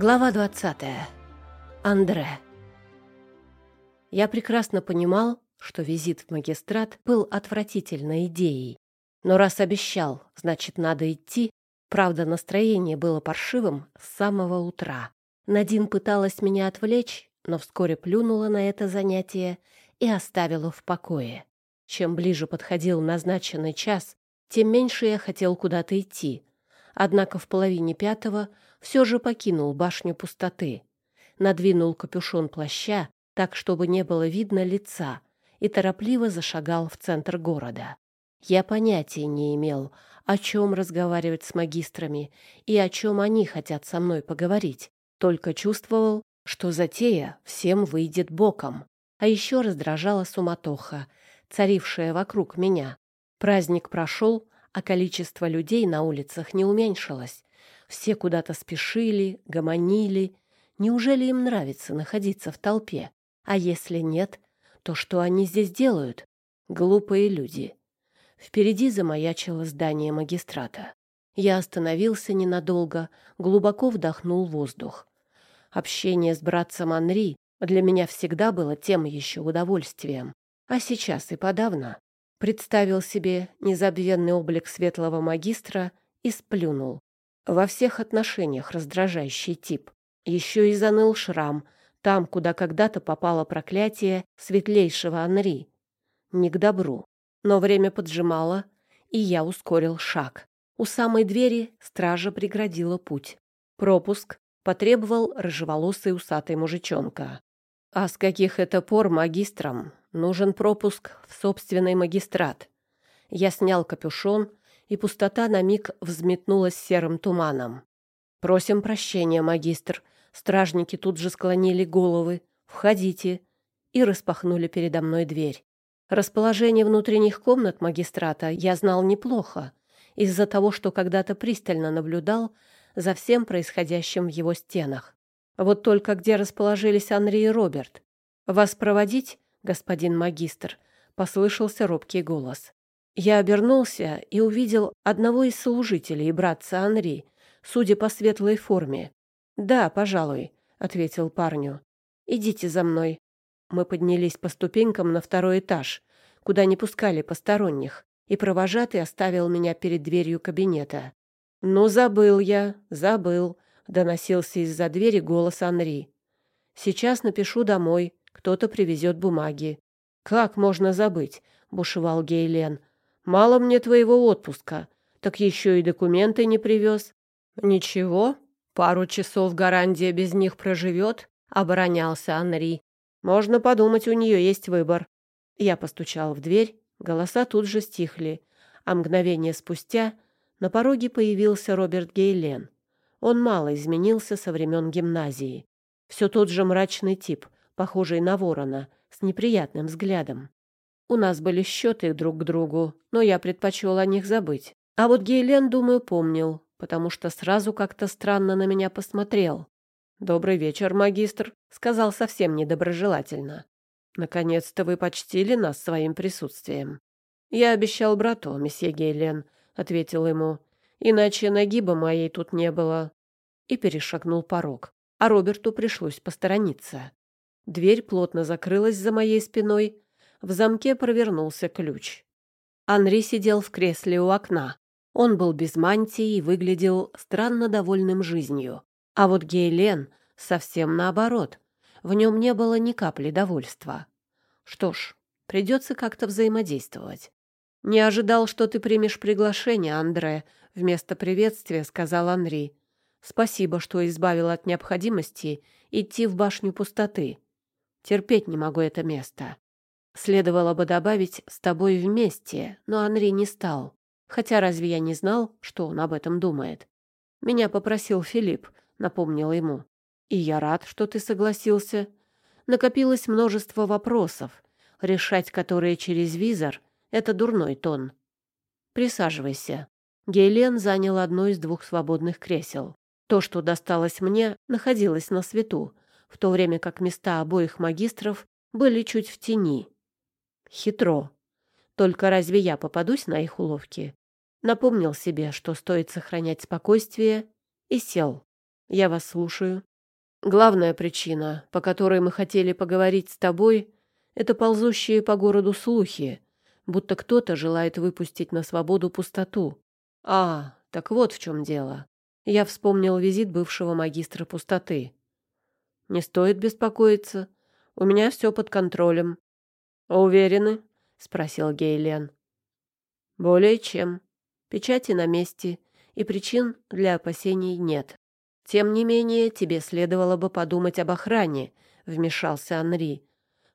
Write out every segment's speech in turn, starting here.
Глава 20. Андре. Я прекрасно понимал, что визит в магистрат был отвратительной идеей. Но раз обещал, значит, надо идти. Правда, настроение было паршивым с самого утра. Надин пыталась меня отвлечь, но вскоре плюнула на это занятие и оставила в покое. Чем ближе подходил назначенный час, тем меньше я хотел куда-то идти. Однако в половине пятого все же покинул башню пустоты, надвинул капюшон плаща так, чтобы не было видно лица, и торопливо зашагал в центр города. Я понятия не имел, о чем разговаривать с магистрами и о чем они хотят со мной поговорить, только чувствовал, что затея всем выйдет боком. А еще раздражала суматоха, царившая вокруг меня. Праздник прошел, а количество людей на улицах не уменьшилось. Все куда-то спешили, гомонили. Неужели им нравится находиться в толпе? А если нет, то что они здесь делают? Глупые люди. Впереди замаячило здание магистрата. Я остановился ненадолго, глубоко вдохнул воздух. Общение с братцем Анри для меня всегда было тем еще удовольствием. А сейчас и подавно. Представил себе незабвенный облик светлого магистра и сплюнул. Во всех отношениях раздражающий тип. Еще и заныл шрам, там, куда когда-то попало проклятие светлейшего Анри. Не к добру. Но время поджимало, и я ускорил шаг. У самой двери стража преградила путь. Пропуск потребовал рыжеволосый усатый мужичонка. А с каких это пор магистрам нужен пропуск в собственный магистрат? Я снял капюшон и пустота на миг взметнулась серым туманом. «Просим прощения, магистр». Стражники тут же склонили головы. «Входите». И распахнули передо мной дверь. Расположение внутренних комнат магистрата я знал неплохо, из-за того, что когда-то пристально наблюдал за всем происходящим в его стенах. Вот только где расположились Анри и Роберт? «Вас проводить, господин магистр?» — послышался робкий голос. Я обернулся и увидел одного из служителей, братца Анри, судя по светлой форме. «Да, пожалуй», — ответил парню. «Идите за мной». Мы поднялись по ступенькам на второй этаж, куда не пускали посторонних, и провожатый оставил меня перед дверью кабинета. «Ну, забыл я, забыл», — доносился из-за двери голос Анри. «Сейчас напишу домой, кто-то привезет бумаги». «Как можно забыть?» — бушевал Гейлен. Мало мне твоего отпуска, так еще и документы не привез. Ничего, пару часов Гарандия без них проживет, оборонялся Анри. Можно подумать, у нее есть выбор. Я постучал в дверь, голоса тут же стихли, а мгновение спустя на пороге появился Роберт Гейлен. Он мало изменился со времен гимназии. Все тот же мрачный тип, похожий на ворона, с неприятным взглядом. У нас были счеты друг к другу, но я предпочел о них забыть. А вот Гейлен, думаю, помнил, потому что сразу как-то странно на меня посмотрел. «Добрый вечер, магистр», — сказал совсем недоброжелательно. «Наконец-то вы почтили нас своим присутствием». «Я обещал брату, месье Гейлен», — ответил ему. «Иначе нагиба моей тут не было». И перешагнул порог. А Роберту пришлось посторониться. Дверь плотно закрылась за моей спиной, в замке провернулся ключ. Анри сидел в кресле у окна. Он был без мантии и выглядел странно довольным жизнью. А вот Гейлен совсем наоборот. В нем не было ни капли довольства. Что ж, придется как-то взаимодействовать. «Не ожидал, что ты примешь приглашение, Андре», — вместо приветствия сказал Анри. «Спасибо, что избавил от необходимости идти в башню пустоты. Терпеть не могу это место. Следовало бы добавить «с тобой вместе», но Анри не стал. Хотя разве я не знал, что он об этом думает? Меня попросил Филипп, напомнил ему. И я рад, что ты согласился. Накопилось множество вопросов, решать которые через визор — это дурной тон. Присаживайся. Гейлен занял одно из двух свободных кресел. То, что досталось мне, находилось на свету, в то время как места обоих магистров были чуть в тени. Хитро. Только разве я попадусь на их уловки? Напомнил себе, что стоит сохранять спокойствие, и сел. Я вас слушаю. Главная причина, по которой мы хотели поговорить с тобой, это ползущие по городу слухи, будто кто-то желает выпустить на свободу пустоту. А, так вот в чем дело. Я вспомнил визит бывшего магистра пустоты. Не стоит беспокоиться. У меня все под контролем. Уверены? спросил Гейлен. Более чем. Печати на месте, и причин для опасений нет. Тем не менее, тебе следовало бы подумать об охране, вмешался Анри.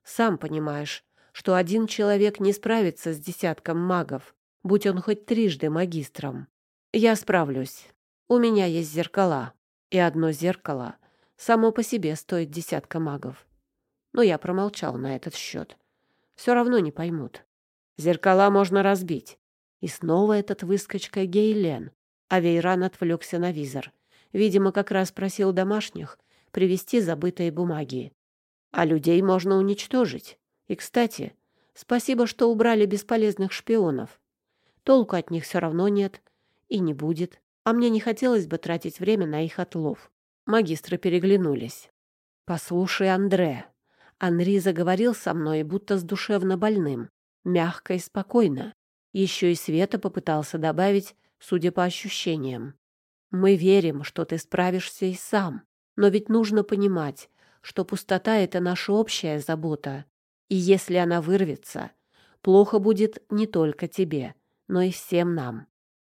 Сам понимаешь, что один человек не справится с десятком магов, будь он хоть трижды магистром. Я справлюсь. У меня есть зеркала, и одно зеркало само по себе стоит десятка магов. Но я промолчал на этот счет. Все равно не поймут. Зеркала можно разбить. И снова этот выскочка Гейлен. А Вейран отвлекся на визор. Видимо, как раз просил домашних привезти забытые бумаги. А людей можно уничтожить. И, кстати, спасибо, что убрали бесполезных шпионов. Толку от них все равно нет и не будет, а мне не хотелось бы тратить время на их отлов. Магистры переглянулись. «Послушай, Андре». Анри заговорил со мной, будто с душевно больным, мягко и спокойно. Еще и Света попытался добавить, судя по ощущениям. «Мы верим, что ты справишься и сам, но ведь нужно понимать, что пустота — это наша общая забота, и если она вырвется, плохо будет не только тебе, но и всем нам.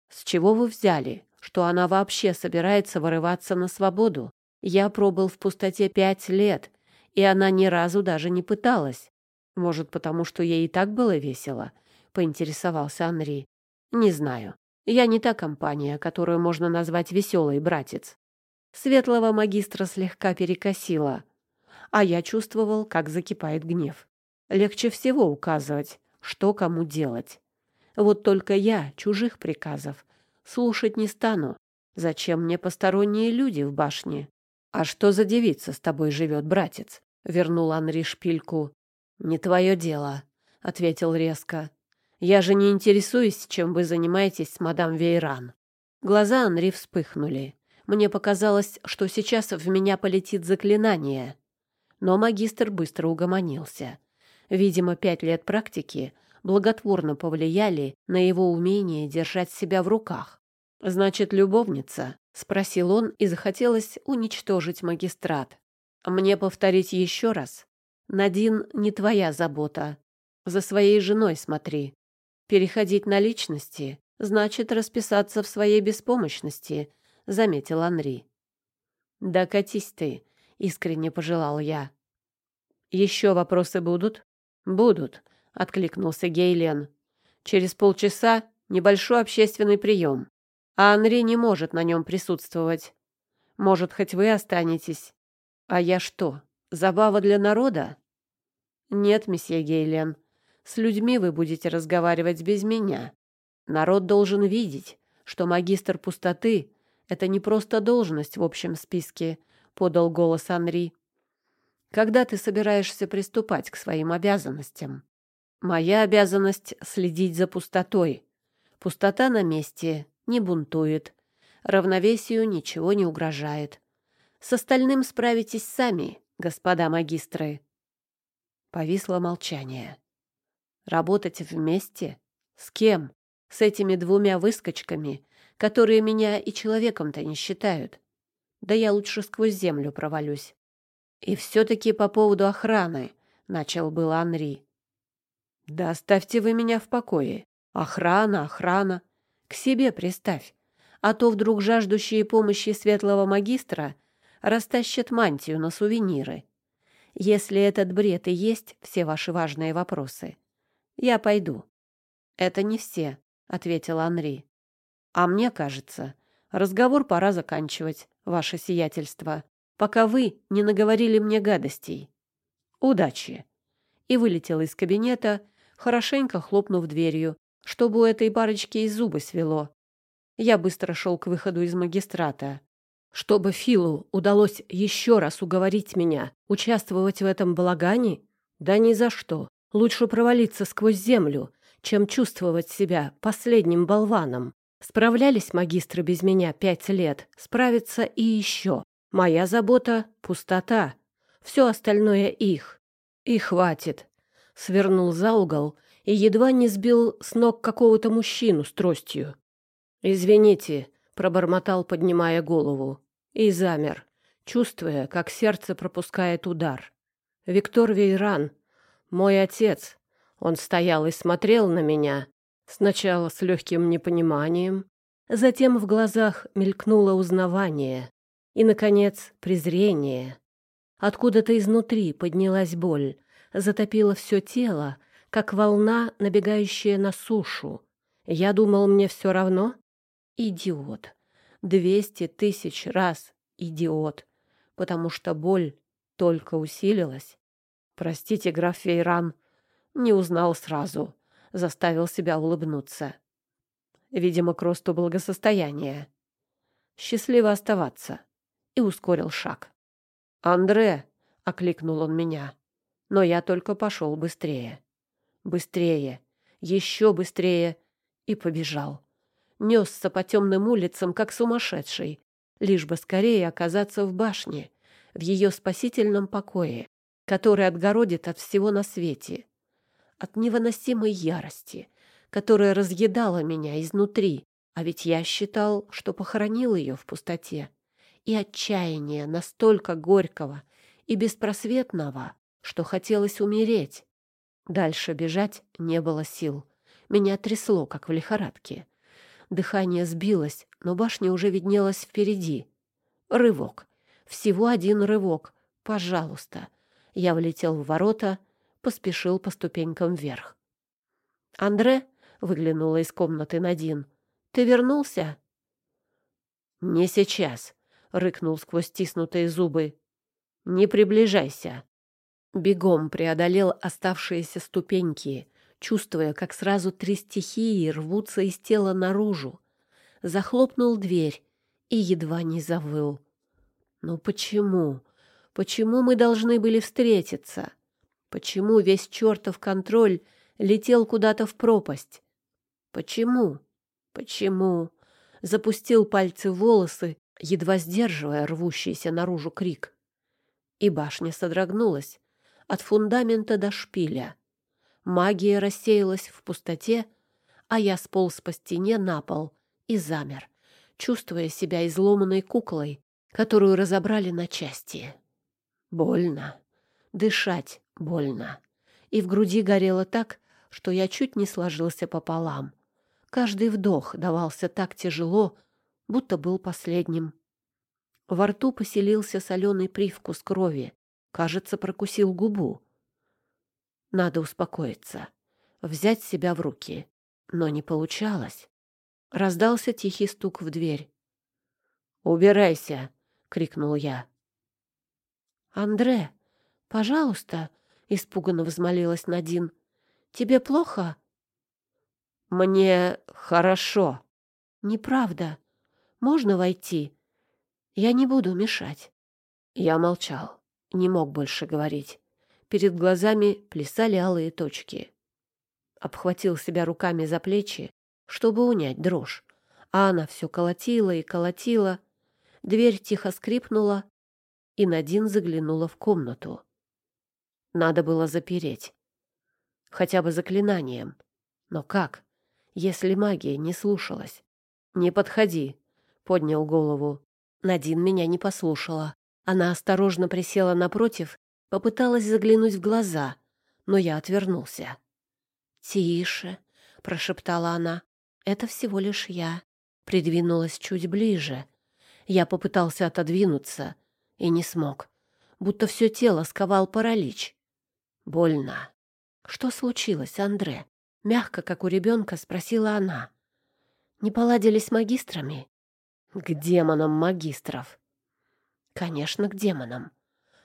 С чего вы взяли, что она вообще собирается вырываться на свободу? Я пробыл в пустоте пять лет, и она ни разу даже не пыталась. Может, потому что ей и так было весело? Поинтересовался Анри. Не знаю. Я не та компания, которую можно назвать веселый братец. Светлого магистра слегка перекосило, а я чувствовал, как закипает гнев. Легче всего указывать, что кому делать. Вот только я чужих приказов слушать не стану. Зачем мне посторонние люди в башне? А что за девица с тобой живет, братец? Вернул Анри шпильку. Не твое дело, ответил резко. Я же не интересуюсь, чем вы занимаетесь мадам Вейран. Глаза Анри вспыхнули. Мне показалось, что сейчас в меня полетит заклинание. Но магистр быстро угомонился. Видимо, пять лет практики благотворно повлияли на его умение держать себя в руках. «Значит, любовница?» — спросил он, и захотелось уничтожить магистрат. «Мне повторить еще раз? Надин не твоя забота. За своей женой смотри. Переходить на личности значит расписаться в своей беспомощности», — заметил Анри. «Да катись ты», — искренне пожелал я. «Еще вопросы будут?» «Будут», — откликнулся Гейлен. «Через полчаса небольшой общественный прием, а Анри не может на нем присутствовать. Может, хоть вы останетесь. А я что, забава для народа?» «Нет, месье Гейлен, с людьми вы будете разговаривать без меня. Народ должен видеть, что магистр пустоты — это не просто должность в общем списке», — подал голос Анри. «Когда ты собираешься приступать к своим обязанностям?» Моя обязанность — следить за пустотой. Пустота на месте, не бунтует. Равновесию ничего не угрожает. С остальным справитесь сами, господа магистры. Повисло молчание. Работать вместе? С кем? С этими двумя выскочками, которые меня и человеком-то не считают. Да я лучше сквозь землю провалюсь. И все-таки по поводу охраны, — начал был Анри. Да оставьте вы меня в покое. Охрана, охрана. К себе приставь. А то вдруг жаждущие помощи светлого магистра растащат мантию на сувениры. Если этот бред и есть все ваши важные вопросы, я пойду. Это не все, ответил Анри. А мне кажется, разговор пора заканчивать, ваше сиятельство, пока вы не наговорили мне гадостей. Удачи. И вылетел из кабинета, хорошенько хлопнув дверью, чтобы у этой парочки и зубы свело. Я быстро шел к выходу из магистрата. Чтобы Филу удалось еще раз уговорить меня участвовать в этом балагане? Да ни за что. Лучше провалиться сквозь землю, чем чувствовать себя последним болваном. Справлялись магистры без меня пять лет, справятся и еще. Моя забота — пустота. Все остальное их. И хватит. Свернул за угол и едва не сбил с ног какого-то мужчину с тростью. «Извините», — пробормотал, поднимая голову, и замер, чувствуя, как сердце пропускает удар. «Виктор Вейран, мой отец». Он стоял и смотрел на меня, сначала с легким непониманием, затем в глазах мелькнуло узнавание и, наконец, презрение. Откуда-то изнутри поднялась боль, затопила все тело, как волна, набегающая на сушу. Я думал, мне все равно? Идиот. Двести тысяч раз идиот. Потому что боль только усилилась. Простите, граф Фейран, не узнал сразу. Заставил себя улыбнуться. Видимо, к росту благосостояния. Счастливо оставаться. И ускорил шаг. «Андре!» — окликнул он меня. Но я только пошел быстрее. Быстрее, еще быстрее. И побежал. Несся по темным улицам, как сумасшедший, лишь бы скорее оказаться в башне, в ее спасительном покое, который отгородит от всего на свете, от невыносимой ярости, которая разъедала меня изнутри, а ведь я считал, что похоронил ее в пустоте, и отчаяния настолько горького и беспросветного, что хотелось умереть. Дальше бежать не было сил. Меня трясло, как в лихорадке. Дыхание сбилось, но башня уже виднелась впереди. Рывок. Всего один рывок. Пожалуйста. Я влетел в ворота, поспешил по ступенькам вверх. «Андре?» — выглянула из комнаты Надин. «Ты вернулся?» «Не сейчас», — рыкнул сквозь стиснутые зубы. «Не приближайся». Бегом преодолел оставшиеся ступеньки, чувствуя, как сразу три стихии рвутся из тела наружу. Захлопнул дверь и едва не завыл. «Ну почему? Почему мы должны были встретиться? Почему весь чертов контроль летел куда-то в пропасть? Почему? Почему?» Запустил пальцы в волосы, едва сдерживая рвущийся наружу крик. И башня содрогнулась, от фундамента до шпиля. Магия рассеялась в пустоте, а я сполз по стене на пол и замер, чувствуя себя изломанной куклой, которую разобрали на части. Больно. Дышать больно. И в груди горело так, что я чуть не сложился пополам. Каждый вдох давался так тяжело, будто был последним. Во рту поселился соленый привкус крови, Кажется, прокусил губу. Надо успокоиться, взять себя в руки. Но не получалось. Раздался тихий стук в дверь. «Убирайся!» — крикнул я. «Андре, пожалуйста!» — испуганно взмолилась Надин. «Тебе плохо?» «Мне хорошо». «Неправда. Можно войти? Я не буду мешать». Я молчал. Не мог больше говорить. Перед глазами плясали алые точки. Обхватил себя руками за плечи, чтобы унять дрожь. А она все колотила и колотила. Дверь тихо скрипнула, и Надин заглянула в комнату. Надо было запереть. Хотя бы заклинанием. Но как, если магия не слушалась? «Не подходи», — поднял голову. Надин меня не послушала. Она осторожно присела напротив, попыталась заглянуть в глаза, но я отвернулся. «Тише», — прошептала она, — «это всего лишь я». Придвинулась чуть ближе. Я попытался отодвинуться и не смог, будто все тело сковал паралич. Больно. «Что случилось, Андре?» — мягко, как у ребенка, спросила она. «Не поладили с магистрами?» «К демонам магистров!» Конечно, к демонам.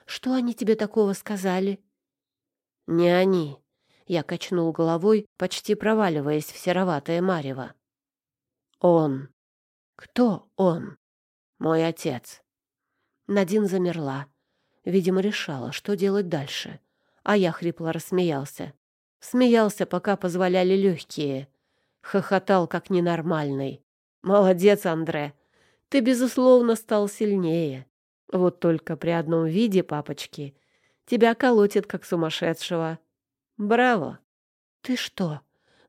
Что они тебе такого сказали? Не они. Я качнул головой, почти проваливаясь в сероватое марево. Он. Кто он? Мой отец. Надин замерла. Видимо, решала, что делать дальше. А я хрипло рассмеялся. Смеялся, пока позволяли легкие. Хохотал, как ненормальный. «Молодец, Андре. Ты, безусловно, стал сильнее. Вот только при одном виде папочки тебя колотит, как сумасшедшего. Браво! Ты что?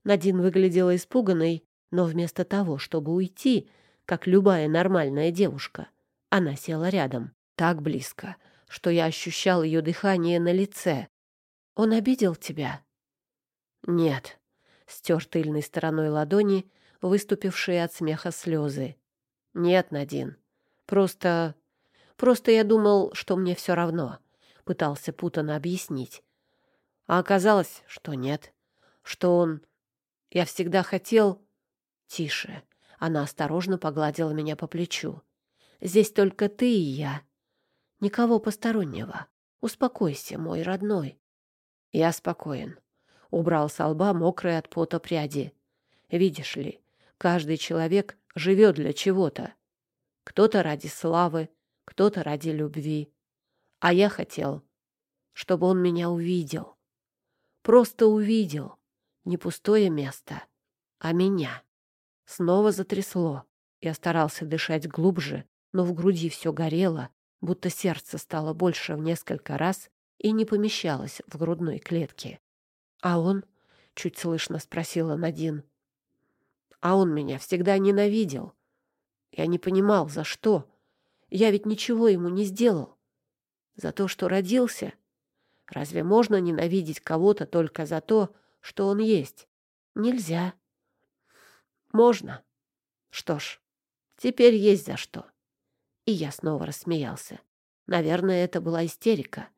Надин выглядела испуганной, но вместо того, чтобы уйти, как любая нормальная девушка, она села рядом, так близко, что я ощущал ее дыхание на лице. Он обидел тебя? Нет. Стер тыльной стороной ладони, выступившие от смеха слезы. Нет, Надин. Просто... Просто я думал, что мне все равно. Пытался путанно объяснить. А оказалось, что нет. Что он... Я всегда хотел... Тише. Она осторожно погладила меня по плечу. Здесь только ты и я. Никого постороннего. Успокойся, мой родной. Я спокоен. Убрал с лба мокрые от пота пряди. Видишь ли, каждый человек живет для чего-то. Кто-то ради славы, кто-то ради любви. А я хотел, чтобы он меня увидел. Просто увидел. Не пустое место, а меня. Снова затрясло. Я старался дышать глубже, но в груди все горело, будто сердце стало больше в несколько раз и не помещалось в грудной клетке. «А он?» — чуть слышно спросила Надин. «А он меня всегда ненавидел. Я не понимал, за что. Я ведь ничего ему не сделал. За то, что родился. Разве можно ненавидеть кого-то только за то, что он есть? Нельзя. Можно. Что ж, теперь есть за что. И я снова рассмеялся. Наверное, это была истерика.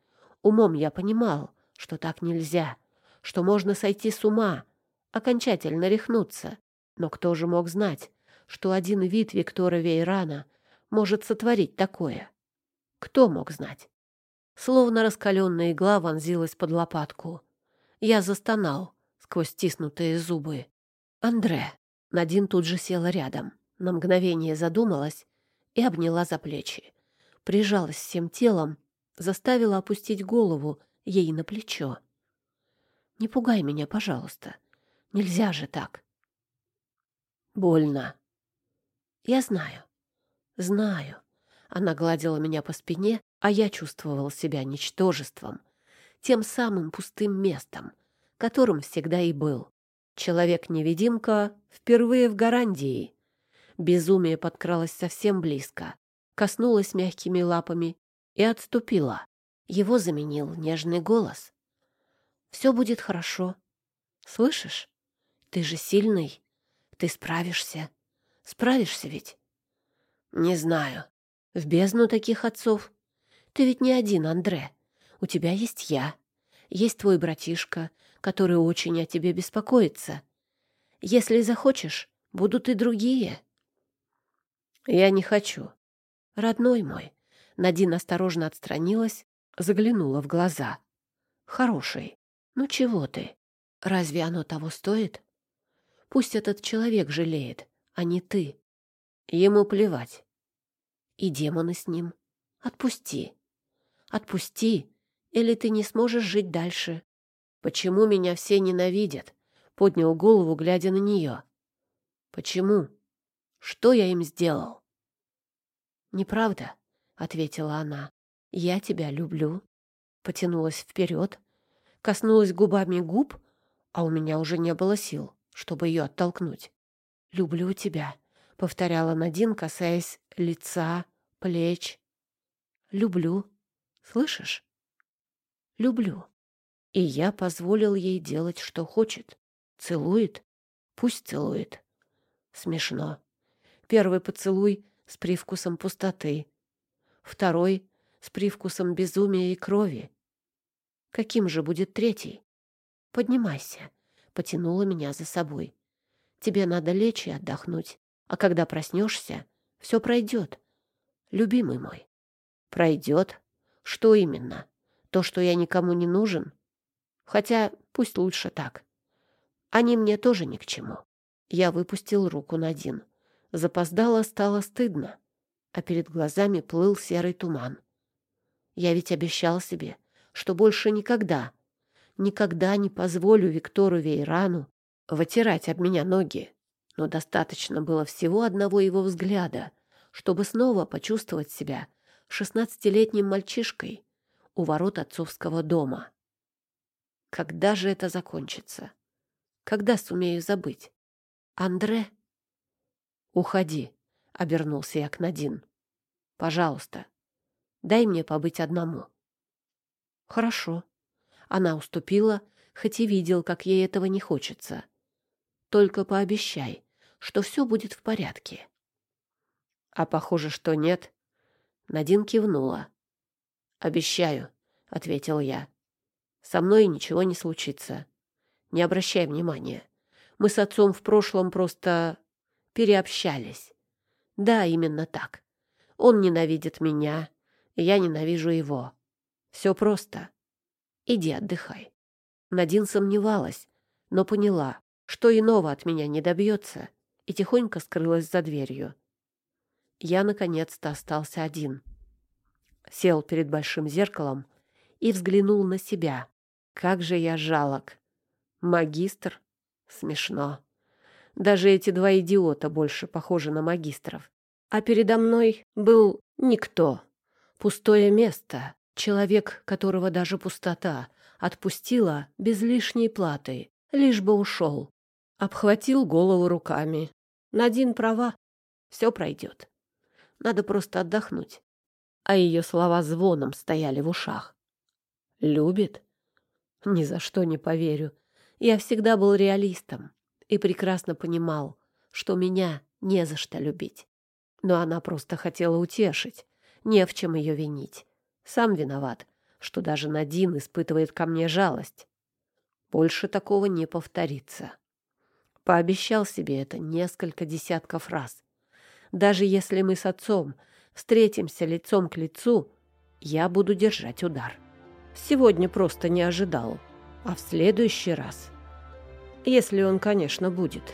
Умом я понимал, что так нельзя, что можно сойти с ума, окончательно рехнуться. Но кто же мог знать, что один вид Виктора Вейрана может сотворить такое? Кто мог знать? Словно раскаленная игла вонзилась под лопатку. Я застонал сквозь стиснутые зубы. «Андре!» Надин тут же села рядом. На мгновение задумалась и обняла за плечи. Прижалась всем телом, заставила опустить голову ей на плечо. «Не пугай меня, пожалуйста. Нельзя же так». «Больно». «Я знаю. Знаю». Она гладила меня по спине, а я чувствовал себя ничтожеством, тем самым пустым местом, которым всегда и был. Человек-невидимка впервые в Гарандии. Безумие подкралось совсем близко, коснулась мягкими лапами и отступила. Его заменил нежный голос. «Все будет хорошо. Слышишь? Ты же сильный. Ты справишься. Справишься ведь?» «Не знаю. В бездну таких отцов. Ты ведь не один, Андре. У тебя есть я. Есть твой братишка, который очень о тебе беспокоится. Если захочешь, будут и другие. Я не хочу. Родной мой. Надин осторожно отстранилась, заглянула в глаза. Хороший. Ну чего ты? Разве оно того стоит? Пусть этот человек жалеет, а не ты. Ему плевать. И демоны с ним. Отпусти. Отпусти, или ты не сможешь жить дальше. Почему меня все ненавидят? Поднял голову, глядя на нее. Почему? Что я им сделал? Неправда, ответила она. Я тебя люблю. Потянулась вперед, коснулась губами губ, а у меня уже не было сил, чтобы ее оттолкнуть. Люблю тебя, повторяла Надин, касаясь лица, плеч. Люблю. Слышишь? Люблю. И я позволил ей делать, что хочет. Целует? Пусть целует. Смешно. Первый поцелуй с привкусом пустоты. Второй с привкусом безумия и крови. Каким же будет третий? Поднимайся. Потянула меня за собой. Тебе надо лечь и отдохнуть. А когда проснешься, все пройдет. Любимый мой. Пройдет? Что именно? То, что я никому не нужен? Хотя пусть лучше так. Они мне тоже ни к чему. Я выпустил руку Надин. Запоздало стало стыдно, а перед глазами плыл серый туман. Я ведь обещал себе, что больше никогда, никогда не позволю Виктору Вейрану вытирать об меня ноги. Но достаточно было всего одного его взгляда, чтобы снова почувствовать себя шестнадцатилетним мальчишкой у ворот отцовского дома. Когда же это закончится? Когда сумею забыть? Андре? Уходи, обернулся я к Надин. Пожалуйста, дай мне побыть одному. Хорошо. Она уступила, хоть и видел, как ей этого не хочется. Только пообещай, что все будет в порядке. А похоже, что нет. Надин кивнула. «Обещаю», — ответил я. «Со мной ничего не случится. Не обращай внимания. Мы с отцом в прошлом просто переобщались. Да, именно так. Он ненавидит меня, я ненавижу его. Все просто. Иди отдыхай». Надин сомневалась, но поняла, что иного от меня не добьется, и тихонько скрылась за дверью. Я, наконец-то, остался один — сел перед большим зеркалом и взглянул на себя. Как же я жалок. Магистр? Смешно. Даже эти два идиота больше похожи на магистров. А передо мной был никто. Пустое место. Человек, которого даже пустота отпустила без лишней платы, лишь бы ушел. Обхватил голову руками. Надин права. Все пройдет. Надо просто отдохнуть а ее слова звоном стояли в ушах. «Любит?» «Ни за что не поверю. Я всегда был реалистом и прекрасно понимал, что меня не за что любить. Но она просто хотела утешить, не в чем ее винить. Сам виноват, что даже Надин испытывает ко мне жалость. Больше такого не повторится. Пообещал себе это несколько десятков раз. Даже если мы с отцом встретимся лицом к лицу, я буду держать удар. Сегодня просто не ожидал, а в следующий раз, если он, конечно, будет».